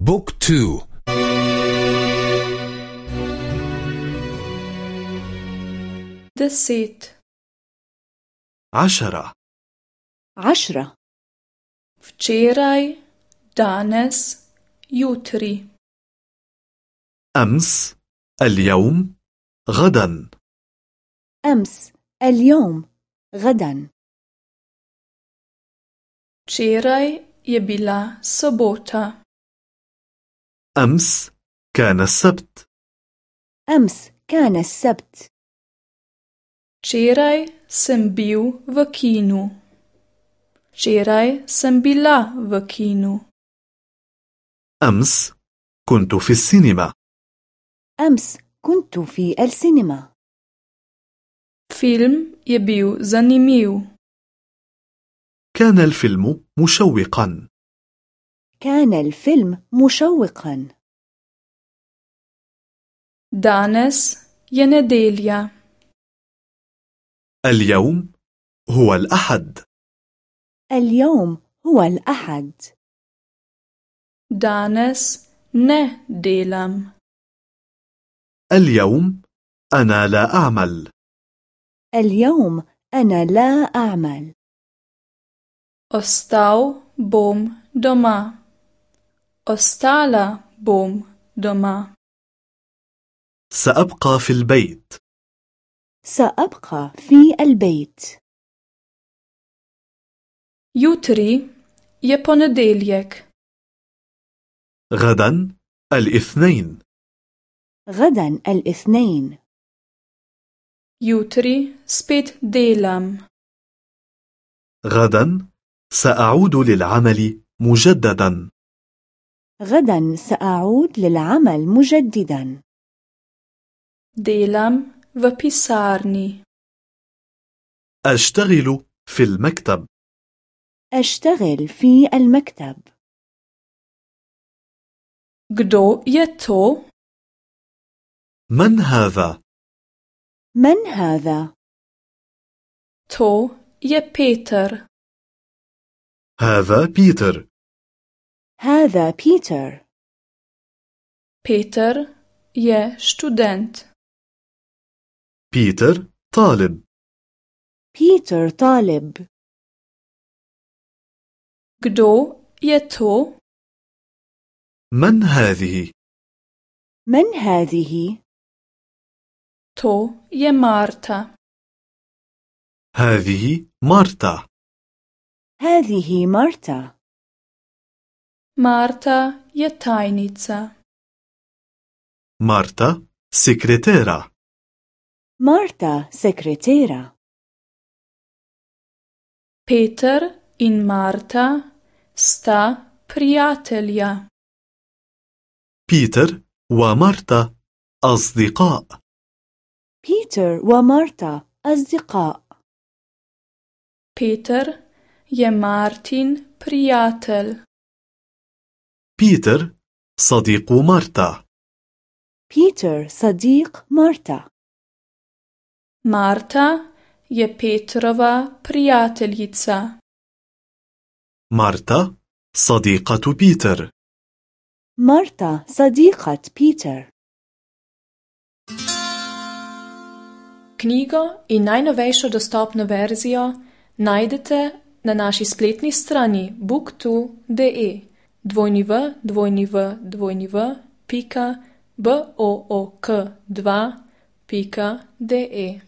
بوك تو. دسيت عشرة. عشرة. Včeraj, danes, jutri. أمس اليوم غدا. أمس اليوم غدا. Včeraj je bila sobota. أمس كان السبت أمس كان السبت Včeraj sem bil v kinu. Včeraj sem bila v kinu. أمس كنت في السينما أمس كنت في السينما Film je bil zanimiv. كان الفيلم مشوقا كان الفيلم مشوقا je nedelja. اليوم هو الأحد اليوم هو الأحد ne delam. اليوم أنا لا أعمل اليوم أنا لا أعمل Ostal bom doma. Ostala bom doma. سأبقى في البيت سأبقى في البيت Jutri je ponedeljek. غدا الاثنين غدا الاثنين Jutri spet delam. غدا سأعود للعمل مجددا غدا سأعود للعمل مجددا Delam v pisarni. أشتغل في المكتب أشتغل في المكتب Kdo je to? من هذا؟ من هذا؟ To je Peter. هذا بيتر هذا بيتر Peter je študent. بيتر طالب بيتر طالب Kdo je to? من هذه؟ من هذه؟ To je Marta. هذه مارتا هذه مارتا Marta je tajnica. مارتا سكرتيرة مارتا سكرتيرة Peter in Marta sta prijatelja. بيتر ومارتا أصدقاء بيتر ومارتا أصدقاء Peter je Martin prijatelj. بيتر صديق مارتا بيتر صديق مارتا Marta je Petrova prijateljica. مارتا صديقة بيتر مارتا صديقة بيتر Knjigo in najnovejšo dostopno verzijo najdete na naši spletni strani book2.de W W W pika B O O K dva pika D E.